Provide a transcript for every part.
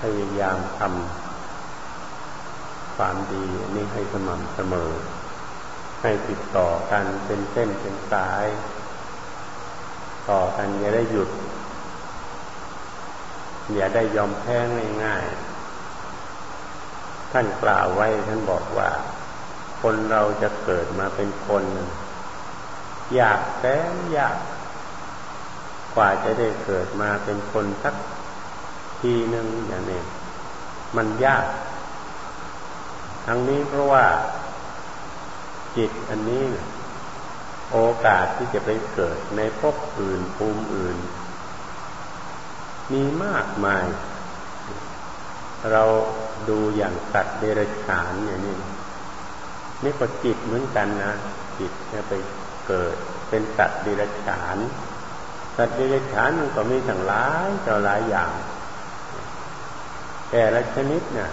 พยายามทำความดีนี้ให้สม่ำเสมอ ให้ติดต่อกันเป็นเส้นเป็นสาย ต่อกันอย่าได้หยุด อย่าได้ยอมแพ้ง่ายๆท่านกล่าวไว้ท่านบอกว่า คนเราจะเกิดมาเป็นคนอยากแสนยาก กว่าจะได้เกิดมาเป็นคนสัก ทีหนึ่งอย่างนี้มันยาก ทั้งนี้เพราะว่าจิตอันนี้โอกาสที่จะไปเกิดในภพอื่นภูมิอื่น มีมากมาย เราดูอย่างสัตว์เดรัจฉานอย่างนี้นี่ก็จิตเหมือนกันนะจิตจะไปเกิดเป็นสัตว์เดรัจฉาน สัตว์เดรัจฉานมันก็มีทั้งหลายต่อหลายอย่าง แต่ละชนิดเนี่ย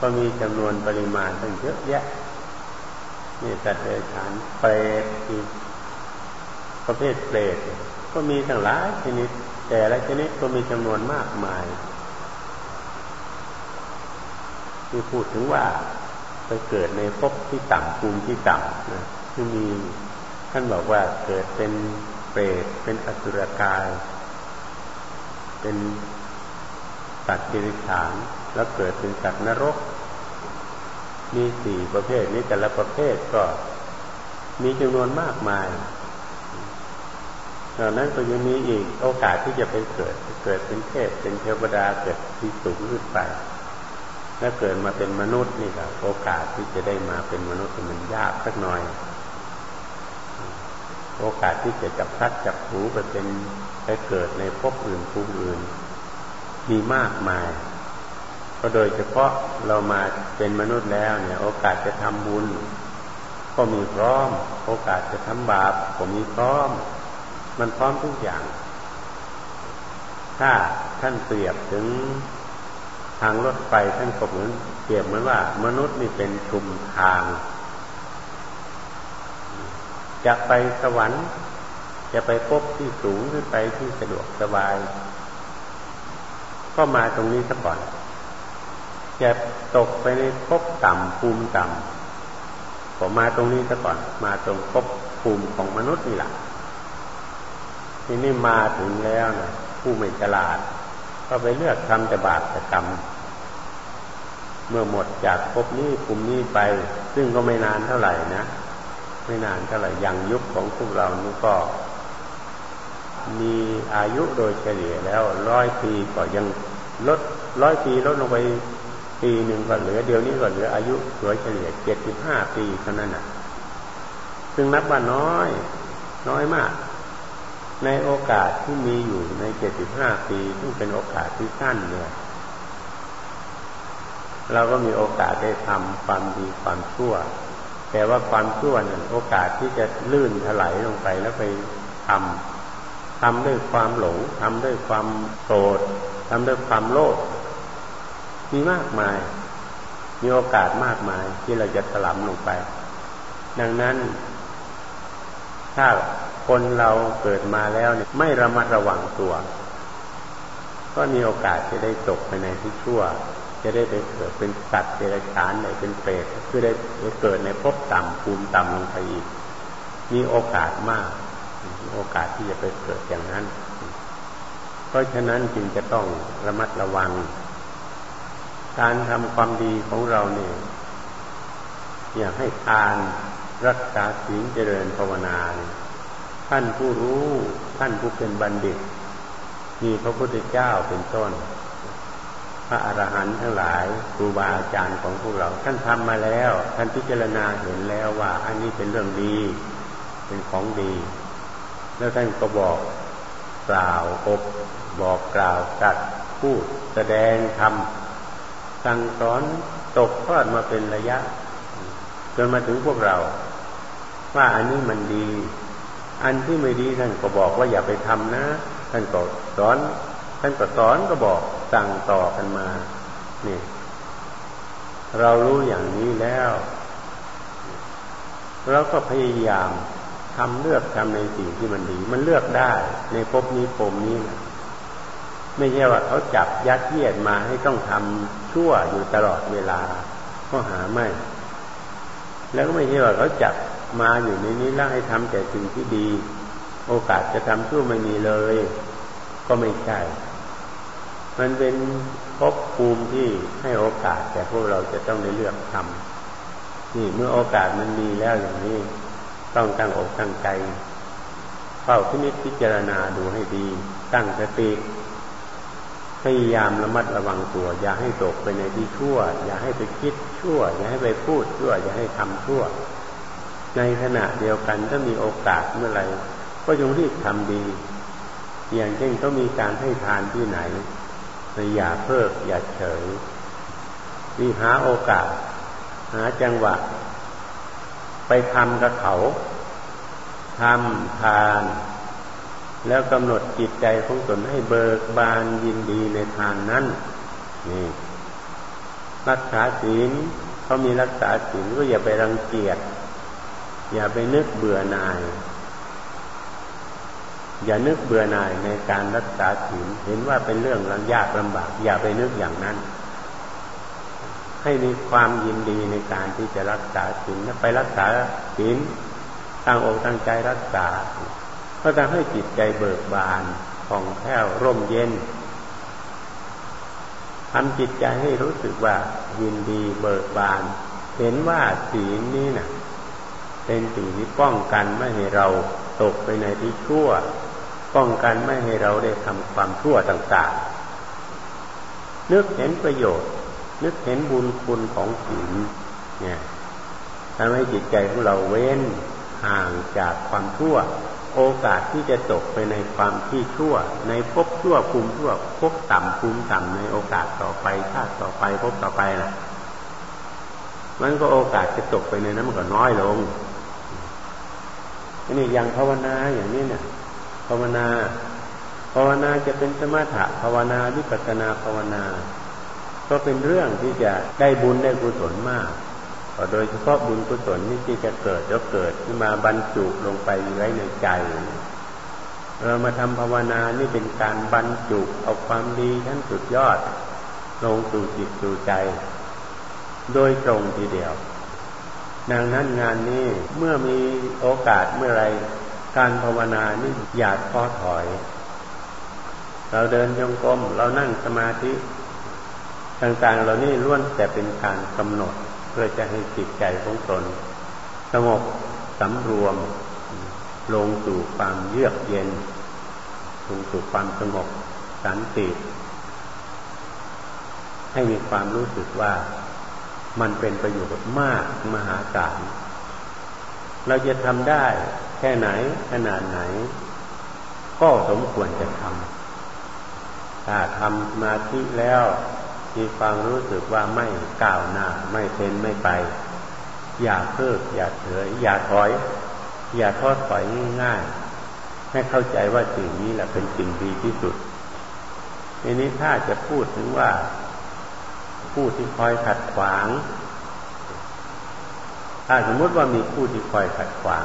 ก็มีจำนวนปริมาณตั้งเยอะแยะนี่สัตว์เดรัจฉานเปรตอีกประเภทเปรตก็มีทั้งหลายชนิด แต่ละชนิดก็มีจำนวนมากมายที่พูดถึงว่าไปเกิดในภพที่ต่ำภูมิที่ต่ำนะที่มีท่านบอกว่าเกิดเป็นเปรตเป็นอสุรกาย เป็น สัตว์ดิริฉาน แล้วเกิดเป็นสัตว์นรก มีสี่ประเภทนี้แต่ละประเภทก็มีจำนวนมากมายดังนั้นก็ยังมีอีกโอกาสที่จะไปเกิด เกิดเป็นเทพ เป็นเทวดา เกิดที่สูงขึ้นไปแล้วเกิดมาเป็นมนุษย์นี่ก็โอกาสที่จะได้มาเป็นมนุษย์มันยากสักหน่อย โอกาสที่จะจับพัดจับหูไปเป็นไปเกิดในภพอื่นภูมิอื่น มีมากมาย ก็โดยเฉพาะเรามาเป็นมนุษย์แล้วเนี่ย โอกาสจะทำบุญ ก็มีพร้อม โอกาสจะทำบาปก็มีพร้อม มันพร้อมทุกอย่าง ถ้าท่านเปรียบถึงทางรถไฟท่านก็เหมือนเปรียบเหมือนว่า มนุษย์นี่เป็นชุมทาง จะไปสวรรค์ จะไปพบที่สูงขึ้นไปที่สะดวกสบาย ก็มาตรงนี้ซะก่อนจะตกไปในภพต่ำภูมิต่ำก็มาตรงนี้ซะก่อน มาตรงภพภูมิของมนุษย์นี่แหละทีนี้มาถึงแล้วนะผู้ไม่ฉลาด ก็ไปเลือกทำแต่บาปแต่กรรม เมื่อหมดจากภพนี้ภูมินี้ไป ซึ่งก็ไม่นานเท่าไหร่นะไม่นานเท่าไหร่ยังยุคของพวกเรานี่ก็มีอายุโดยเฉลี่ยแล้วร้อยปีก็ยัง ลดร้อยปีลดลงไปปีหนึ่งก็เหลือเดียวนี้ก็เหลืออายุโดยเฉลี่ยเจ็ดสิบห้าปีเท่านั้นน่ะ ซึ่งนับว่าน้อย น้อยมาก ในโอกาสที่มีอยู่ในเจ็ดสิบห้าปีซึ่งเป็นโอกาสที่สั้นเนี่ยเราก็มีโอกาสได้ทำความดีความชั่ว แต่ว่าความชั่วนั้นโอกาสที่จะลื่นถลายลงไปแล้วไปทำทำด้วยความหลงทำด้วยความโกรธ ทำด้วยความโลภมีมากมาย มีโอกาสมากมายที่เราจะถลำลงไป ดังนั้น ถ้าคนเราเกิดมาแล้วเนี่ยไม่ระมัดระวังตัว ก็มีโอกาสจะได้ตกไปในที่ชั่ว จะได้ไปเกิดเป็นสัตว์เดรัจฉานไหนเป็นเปรตคือได้เกิดในภพต่ำภูมิต่ำลงไปอีก มีโอกาสมาก มีโอกาสที่จะไปเกิดอย่างนั้น เพราะฉะนั้นจึงจะต้องระมัดระวัง การทำความดีของเราเนี่ยอยากให้ทานรักษาศีลเจริญภาวนาท่านผู้รู้ท่านผู้เป็นบัณฑิต มีพระพุทธเจ้าเป็นต้น พระอรหันต์ทั้งหลายครูบาอาจารย์ของพวกเรา ท่านทำมาแล้ว ท่านพิจารณาเห็นแล้วว่า อันนี้เป็นเรื่องดี เป็นของดี แล้วท่านก็บอก กล่าวอบบอกกล่าวจัดพูดแสดงทำสั่งสอนตกทอดมาเป็นระยะ จนมาถึงพวกเรา ว่าอันนี้มันดี อันที่ไม่ดีท่านก็บอกว่าอย่าไปทำนะ ท่านก็สอน ท่านก็สอนก็บอกสั่งต่อกันมา นี่ เรารู้อย่างนี้แล้ว เราก็พยายาม ทำเลือกทำในสิ่งที่มันดี มันเลือกได้ในภพนี้ภพนี้นะไม่ใช่ว่าเขาจับยัดเยียดมาให้ต้องทำชั่วอยู่ตลอดเวลา ก็หาไม่ แล้วก็ไม่ใช่ว่าเขาจับมาอยู่ในนี้แล้วให้ทำแต่สิ่งที่ดี โอกาสจะทำชั่วไม่มีเลย ก็ไม่ใช่ มันเป็นภพภูมิที่ให้โอกาสแต่พวกเราจะต้องได้เลือกทำนี่เมื่อโอกาสมันมีแล้วอย่างนี้ ต้องตั้งอกตั้งใจเฝ้าพินิจพิจารณาดูให้ดี ตั้งสติพยายามระมัดระวังตัว อย่าให้ตกไปในที่ชั่ว อย่าให้ไปคิดชั่ว อย่าให้ไปพูดชั่ว อย่าให้ทำชั่ว ในขณะเดียวกันถ้ามีโอกาสเมื่อไหร่ก็จงรีบทำดี อย่างเช่นก็มีการให้ทานที่ไหนอย่าเพิกอย่าเฉยรีหาโอกาส หาจังหวะ ไปทำกับเขาทำทาน แล้วกำหนดจิตใจของตนให้เบิกบานยินดีในทานนั้นนี่รักษาศีลเขามีรักษาศีลก็อย่าไปรังเกียจอย่าไปนึกเบื่อหน่าย อย่านึกเบื่อหน่ายในการรักษาศีลเห็นว่าเป็นเรื่องลำยากลำบาก อย่าไปนึกอย่างนั้น ให้มีความยินดีในการที่จะรักษาศีลไปรักษาศีลตั้งอกตั้งใจรักษา ก็ทำให้จิตใจเบิกบานผ่องแผ้วร่มเย็นทำจิตใจให้รู้สึกว่ายินดีเบิกบาน เห็นว่าศีลนี้นะ่ะ เป็นสิ่งที่ป้องกันไม่ให้เราตกไปในที่ชั่ว ป้องกันไม่ให้เราได้ทำความชั่วต่างๆนึกเห็นประโยชน์ นึกเห็นบุญคุณของศีลเนี่ยทำให้จิตใจของเราเว้นห่างจากความชั่ว โอกาสที่จะตกไปในความที่ชั่ว ในภพชั่วภูมิชั่วภพต่ำภูมิต่ำในโอกาสต่อไปชาติต่อไปภพต่อไปล่ะ มันก็โอกาสจะตกไปในนั้นมันก็น้อยลงนี่อย่างภาวนาอย่างนี้เนี่ยภาวนา ภาวนาจะเป็นสมถะภาวนาวิปัสนาภาวนา ก็เป็นเรื่องที่จะได้บุญได้กุศลมากโดยเฉพาะบุญกุศลนี่ที่จะเกิดแล้วเกิดขึ้นมาบรรจุลงไปไว้ในใจเรามาทำภาวนานี่เป็นการบรรจุเอาความดีชั้นสุดยอด ลงสู่จิตสู่ใจ โดยตรงทีเดียว ดังนั้นงานนี้เมื่อมีโอกาสเมื่อไรการภาวนานี่อย่าท้อถอย เราเดินยงกลมเรานั่งสมาธิ ต่างๆเรานี่ล้วนแต่เป็นการกำหนดเพื่อจะให้จิตใจของตน สงบสำรวม ลงสู่ความเยือกเย็น ลงสู่ความสงบสันติ ให้มีความรู้สึกว่ามันเป็นประโยชน์มากมหาศาลเราจะทำได้แค่ไหนขนาดไหน ก็สมควรจะทำถ้าทำสมาธิแล้ว มีความรู้สึกว่าไม่ก้าวหน้า ไม่เป็นไม่ไป อย่าเพิกอย่าเฉยอย่าถอย อย่าทอดถอยง่ายๆให้เข้าใจว่าสิ่งนี้แหละเป็นสิ่งดีที่สุดทีนี้ถ้าจะพูดถึงว่า ผู้ที่คอยขัดขวาง ถ้าสมมติว่ามีผู้ที่คอยขัดขวาง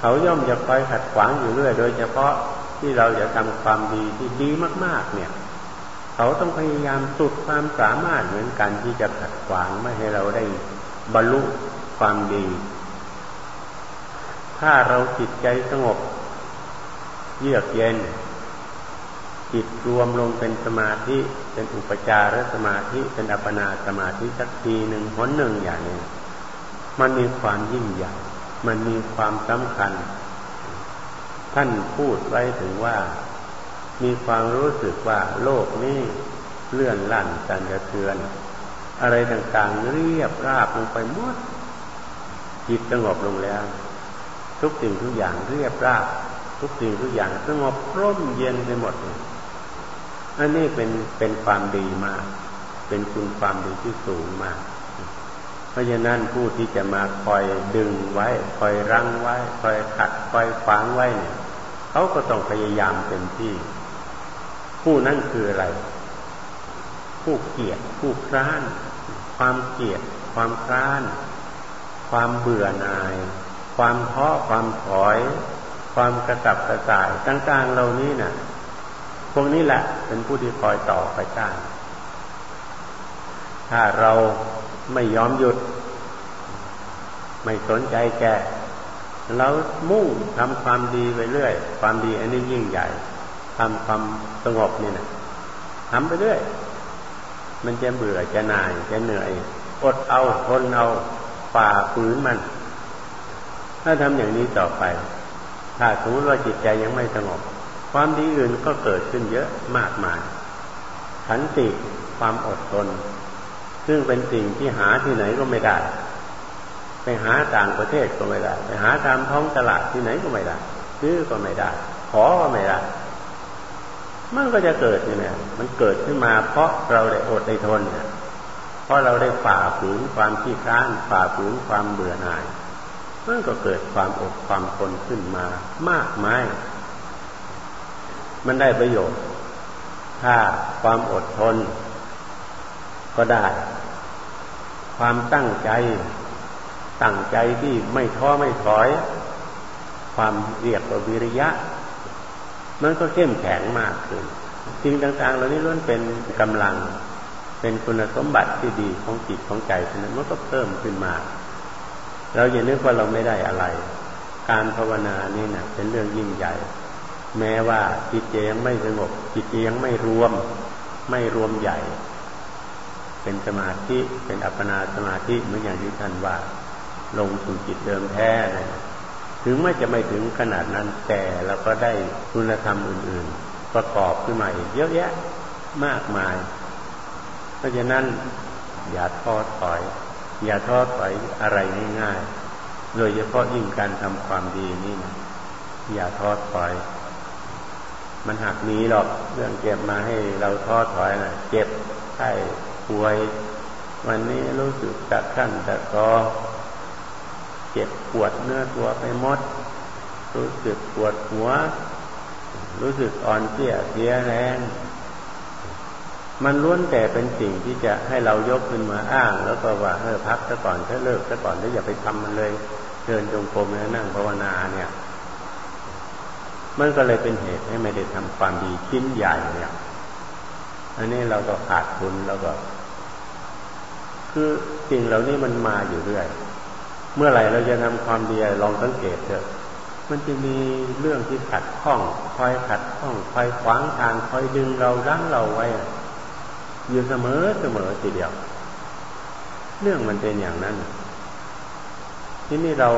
เขาย่อมจะคอยขัดขวางอยู่เรื่อย โดยเฉพาะที่เราจะทำความดีที่ดีมาก ๆ เนี่ย เขาต้องพยายามสุดความสามารถเหมือนกันที่จะขัดขวางไม่ให้เราได้บรรลุความดี ถ้าเราจิตใจสงบ เยือกเย็น จิตรวมลงเป็นสมาธิ เป็นอุปจารสมาธิ เป็นอัปปนาสมาธิสักทีหนึ่งหนหนึ่งอย่างนี้มันมีความยิ่งใหญ่ มันมีความสำคัญ ท่านพูดไว้ถึงว่า มีความรู้สึกว่าโลกนี้เลื่อนลั่นสั่นสะเทือน อะไรต่างๆเรียบราบลงไปหมดจิตสงบลงแล้ว ทุกสิ่งทุกอย่างเรียบราบ ทุกสิ่งทุกอย่างสงบร่มเย็นไปหมดอันนี้เป็นเป็นความดีมาก เป็นคุณความดีที่สูงมาก เพราะฉะนั้นผู้ที่จะมาคอยดึงไว้ คอยรั้งไว้ คอยขัดคอยขวางไว้เนี่ยเขาก็ต้องพยายามเต็มที่ ผู้นั้นคืออะไร ผู้เกลียดผู้คร้าน ความเกลียด ความคร้าน ความเบื่อหน่าย ความท้อความถอย ความกระตับกระส่ายต่างๆเหล่านี้นะ่ะวกนี้แหละเป็นผู้ที่คอยต่อไปจ้างถ้าเราไม่ยอมหยุด ไม่สนใจแก่เรามุ่งทำความดีไปเรื่อย ความดีอันนี้ยิ่งใหญ่ ทำความสงบนี่นะทำไปเรื่อย มันจะเบื่อจะนายจะเหนื่อย อดเอาทนเอาฝ่าฝืนมัน ถ้าทำอย่างนี้ต่อไป ถ้าสมมติว่าจิตใจยังไม่สงบ ความดีอื่นก็เกิดขึ้นเยอะมากมายขันติความอดทน ซึ่งเป็นสิ่งที่หาที่ไหนก็ไม่ได้ ไปหาต่างประเทศก็ไม่ได้ ไปหาตามท้องตลาดที่ไหนก็ไม่ได้ ซื้อก็ไม่ได้ ขอก็ไม่ได้ มันก็จะเกิดเนี่ยมันเกิดขึ้นมา เพราะเราได้อดได้ทนเนี่ยเพราะเราได้ฝ่าฝืนความขี้ค้านฝ่าฝืนความเบื่อหน่ายมันก็เกิดความอดความทนขึ้นมามากมาย มันได้ประโยชน์ ถ้าความอดทน ก็ได้ ความตั้งใจ ตั้งใจที่ไม่ท้อไม่ถอย ความเรียกว่าวิริยะ มันก็เข้มแข็งมากขึ้นสิ่งต่าง ๆ เหล่านี้ล้วนเป็นกำลัง เป็นคุณสมบัติที่ดีของจิตของใจฉะนั้นมันก็เพิ่มขึ้นมา เราอย่านึกว่าเราไม่ได้อะไร การภาวนานี่นะเป็นเรื่องยิ่งใหญ่ แม้ว่าจิตใจยังไม่สงบจิตใจยังไม่รวม ไม่รวมใหญ่ เป็นสมาธิเป็นอัปปนาสมาธิเหมือนอย่างที่ท่านว่า ลงสู่จิตเดิมแท้เลย ถึงไม่จะไม่ถึงขนาดนั้น แต่เราก็ได้คุณธรรมอื่น ๆ ประกอบขึ้นมาอีกเยอะแยะมากมาย เพราะฉะนั้น อย่าท้อถอย อย่าท้อถอยอะไรง่ายๆโดยเฉพาะยิ่งการทำความดีนี่นะอย่าท้อถอย มันหักมีหรอกเรื่องเก็บมาให้เราท้อถอยนะเจ็บไข้ป่วย วันนี้รู้สึกตะขั้นตะคอ เจ็บปวดเนื้อตัวไปหมด รู้สึกปวดหัว รู้สึกอ่อนเพลียเสียแรงมันล้วนแต่เป็นสิ่งที่จะให้เรายกขึ้นมาอ้าง แล้วก็ว่าเออพักซะก่อนถ้าเลิกซะก่อนแล้วอย่าไปทำมันเลยเดินจงกรมแล้วนั่งภาวนาเนี่ย มันก็เลยเป็นเหตุให้ไม่ได้ทำความดีชิ้นใหญ่เนี่ยอันนี้เราก็ขาดทุนแล้วก็ คือสิ่งเหล่านี้มันมาอยู่เรื่อย เมื่อไหร่เราจะทำความดีลองสังเกตเถอะมันจะมีเรื่องที่ขัดข้องคอยขัดข้องคอยขวางทางคอยดึงเรารั้งเราไว้ อยู่เสมอเสมอทีเดียว เรื่องมันเป็นอย่างนั้น ที่นี่เรา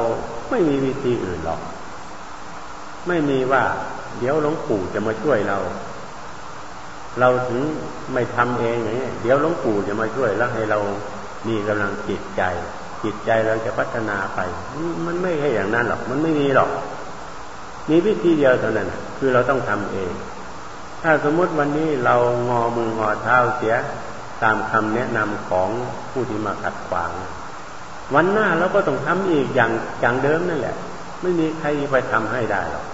ไม่มีวิธีอื่นหรอก ไม่มีว่า เดี๋ยวหลวงปู่จะมาช่วยเรา เราถึงไม่ทำเองอย่างนี้เดี๋ยวหลวงปู่จะมาช่วยแล้วให้เรามีกำลังจิตใจ จิตใจเราจะพัฒนาไป มันไม่ใช่อย่างนั้นหรอก มันไม่มีหรอก มีวิธีเดียวเท่านั้นคือเราต้องทำเอง ถ้าสมมติวันนี้เรางอมืองอเท้าเสียตามคำแนะนำของผู้ที่มาขัดขวาง วันหน้าเราก็ต้องทำอีกอย่างอย่างเดิมนั่นแหละ ไม่มีใครไปทำให้ได้หรอก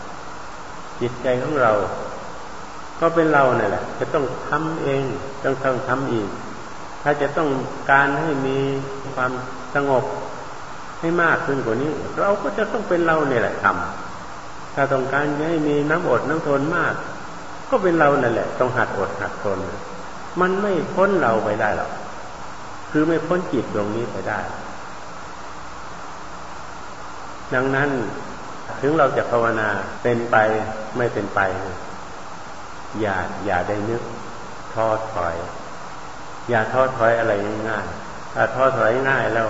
จิตใจของเรา ก็เป็นเราเนี่ยแหละ จะต้องทำเอง ต้องต้องทำอีก ถ้าจะต้องการให้มีความสงบให้มากขึ้นกว่านี้ เราก็จะต้องเป็นเราเนี่ยแหละทำถ้าต้องการให้มีน้ำอดน้ำทนมาก ก็เป็นเรานั่นแหละ ต้องหัดอดหัดทนมันไม่พ้นเราไปได้หรอกคือไม่พ้นจิตตรงนี้ไปได้ ดังนั้นถึงเราจะภาวนาเป็นไปไม่เป็นไป อย่าอย่าได้นึกท้อถอย อย่าท้อถอยอะไรง่ายถ้าท้อถอยง่ายแล้ว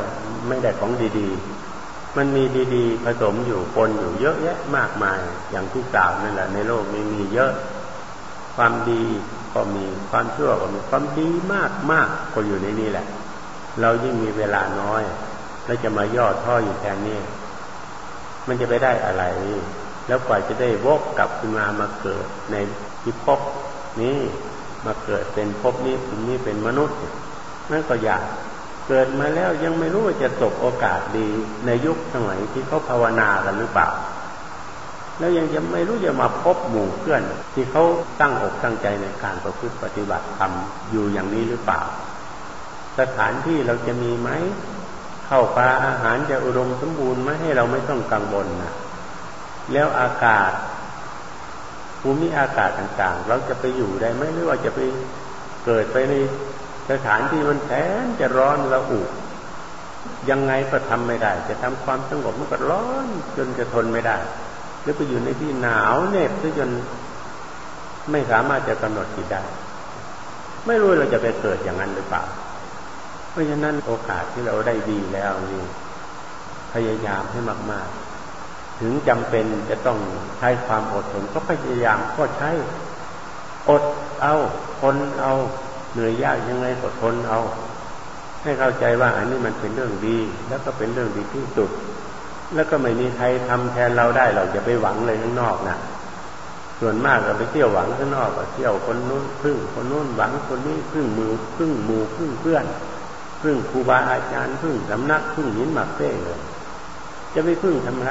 ไม่ได้ของดีๆ มันมีดีๆ ผสมอยู่ปนอยู่เยอะแยะมากมายอย่างที่กล่าวนั่นแหละ ในโลกนี้มีเยอะ ความดีก็มีความชั่วก็มีความดีมากมากก็อยู่ในนี้แหละ เรายิ่งมีเวลาน้อย แล้วจะมาย่อท่ออยู่แค่นี้มันจะไปได้อะไร แล้วกว่าจะได้วกกลับขึ้นมามาเกิดในพิภพนี้ มาเกิดเป็นภพนี้ถึงนี้เป็นมนุษย์นั่นก็ยากเกิดมาแล้วยังไม่รู้ว่าจะตกโอกาสดีในยุคสมัยที่เขาภาวนากันหรือเปล่า แล้วยังจะไม่รู้จะมาพบหมู่เพื่อน ที่เขาตั้งอกตั้งใจในการประพฤติปฏิบัติทำอยู่อย่างนี้หรือเปล่า สถานที่เราจะมีไหมเข้าปลาอาหารจะอุดมสมบูรณ์ไหมให้เราไม่ต้องกังวลนะแล้วอากาศ ภูมิอากาศต่างๆ เราจะไปอยู่ได้ไหมหรือว่าจะไปเกิดไปในสถานที่มันแสนจะร้อนระอุยังไงก็ทำไม่ได้ จะทำความสงบมันก็ร้อนจนจะทนไม่ได้ หรือไปอยู่ในที่หนาวเหน็บซะจนไม่สามารถจะกำหนดจิตได้ ไม่รู้เราจะไปเกิดอย่างนั้นหรือเปล่า เพราะฉะนั้นโอกาสที่เราได้ดีแล้วนี่พยายามให้มาก ๆ ถึงจำเป็นจะต้องใช้ความอดทนก็พยายามก็ใช้อดเอาทนเอา เหนื่อยยากยังไงก็ทนเอา ให้เข้าใจว่าอันนี้มันเป็นเรื่องดี แล้วก็เป็นเรื่องดีที่สุด แล้วก็ไม่มีใครทำแทนเราได้เราจะไปหวังเลยข้างนอกนะส่วนมากเราไปเที่ยวหวังข้างนอกเที่ยวคนนู้นพึ่งคนนู้นหวังคนนี้พึ่งมือพึ่งหมู่พึ่งเพื่อนพึ่งครูบาอาจารย์พึ่งสำนักพึ่งหินหมักเต้เลย จะไปพึ่งทำไร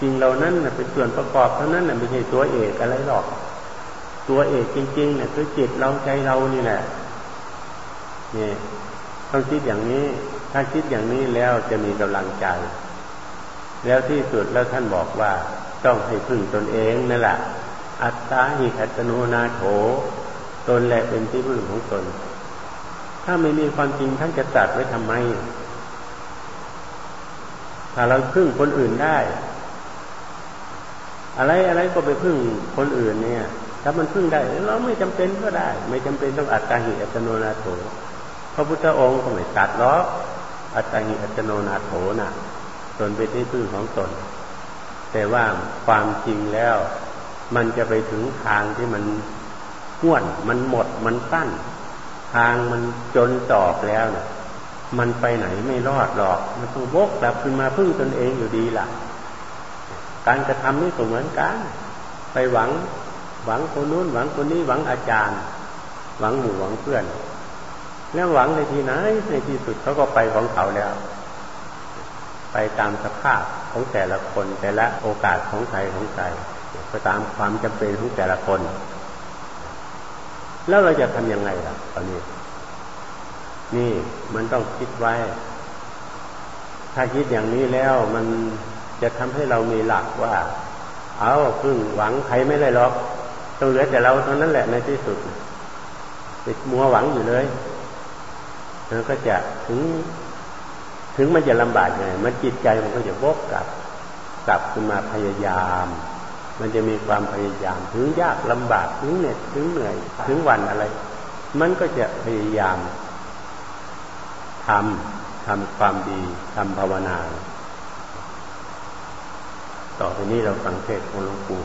สิ่งเหล่านั้นเป็นส่วนประกอบเท่านั้นไม่ใช่ตัวเอกอะไรหรอก ตัวเอกจริงๆเนี่ยคือจิตเราใจเรานี่แหละนี่ต้องคิดอย่างนี้ ถ้าคิดอย่างนี้แล้วจะมีกำลังใจ แล้วที่สุดแล้วท่านบอกว่าต้องให้พึ่งตนเองนั่นแหละอัตตาหิคัตโนนาโถ ตนแหละเป็นที่พึ่งของตน ถ้าไม่มีความจริงท่านจะตัดไว้ทำไม ถ้าเราพึ่งคนอื่นได้ อะไรอะไรก็ไปพึ่งคนอื่นเนี่ย ถ้ามันพึ่งได้ เราไม่จำเป็นก็ได้ ไม่จำเป็นต้องอัตตาหิอัตโนนาโถพระพุทธองค์ก็ไม่ตัดล้ออัตตาหิอัตโนนาโถน่ะตนเป็นที่พึ่งของตน แต่ว่าความจริงแล้ว มันจะไปถึงทางที่มันห้วน มันหมดมันตั้น ทางมันจนตอบแล้วเนี่ย มันไปไหนไม่รอดหรอก มันต้องวกกลับขึ้นมาพึ่งตนเองอยู่ดีล่ะ การกระทำนี่ก็เหมือนกัน ไปหวัง หวังคนนู้นหวังคนนี้หวังอาจารย์ หวังหมู่หวังเพื่อน แล้วหวังในที่ไหนในที่สุดเขาก็ไปของเขาแล้ว ไปตามสภาพของแต่ละคนแต่ละโอกาสของใครของใครก็ตามความจำเป็นของแต่ละคน แล้วเราจะทำยังไงล่ะตอนนี้ นี่มันต้องคิดไว้ ถ้าคิดอย่างนี้แล้วมันจะทำให้เรามีหลักว่า เอาพึ่งหวังใครไม่ได้หรอกต้องเหลือแต่เราเท่านั้นแหละในที่สุดไปมัวหวังอยู่เลยเธอก็จะถึง ถึงมันจะลำบากไงมันจิตใจมันก็จะวกกลับ กลับขึ้นมาพยายาม มันจะมีความพยายาม ถึงยากลำบากถึงเหน็ดถึงเหนื่อย ถึงวันอะไร มันก็จะพยายาม ทำทำความดีทำภาวนา ต่อไปนี้เราสังเกตของหลวงปู่